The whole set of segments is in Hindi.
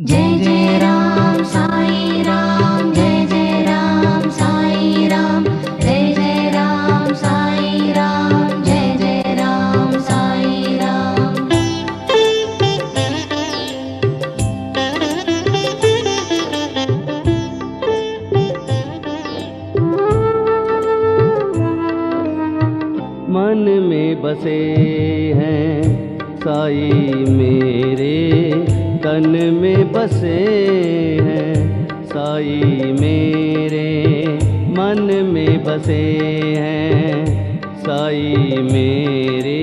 जय जय राम साई राम, जय जय राम साई राम, जय जय राम साई राम, जय जय राम साई राम। मन में बसे हैं साई मेरे। तन में बसे हैं, साई मेरे मन में बसे हैं। साई मेरे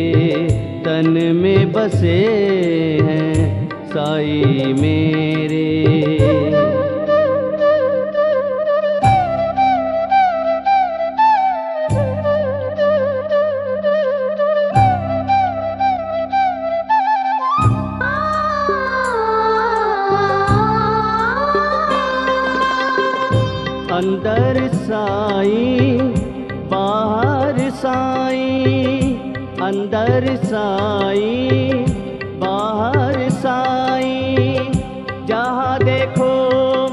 तन में बसे हैं, साई मेरे साई, बाहर साई, अंदर साई, बाहर साई, जहाँ देखो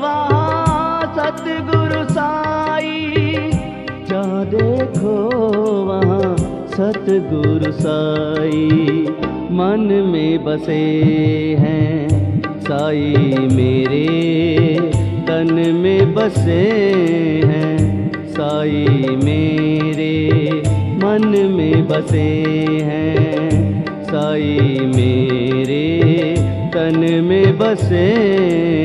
वहाँ सतगुरु साई, जहाँ देखो वहाँ सतगुरु साई, मन में बसे हैं साई मेरे, तन में बसे हैं साई मेरे मन में बसे हैं। साई मेरे तन में बसे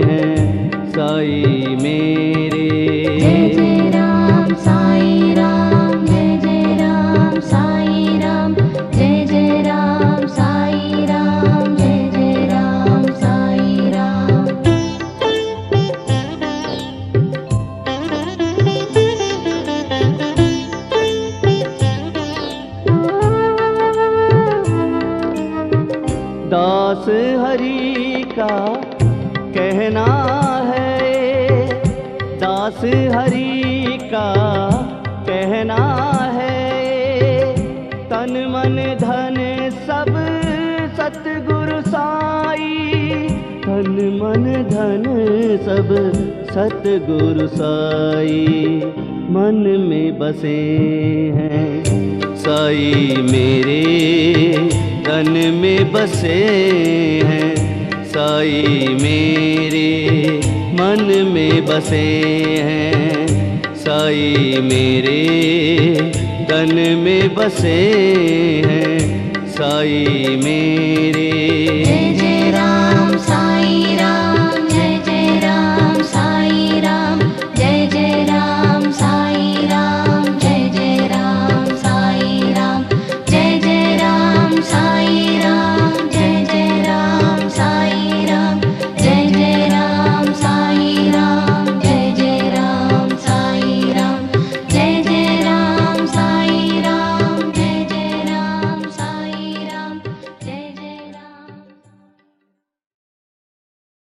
हैं। साई मेरे दास हरि का कहना है। दास हरि का कहना है। तन मन धन सब सतगुरु साई। तन मन धन सब सतगुरु साई। मन में बसे हैं साई मेरे तन में बसे हैं, साई मेरे मन में बसे हैं, साई मेरे तन में बसे हैं, साई मेरे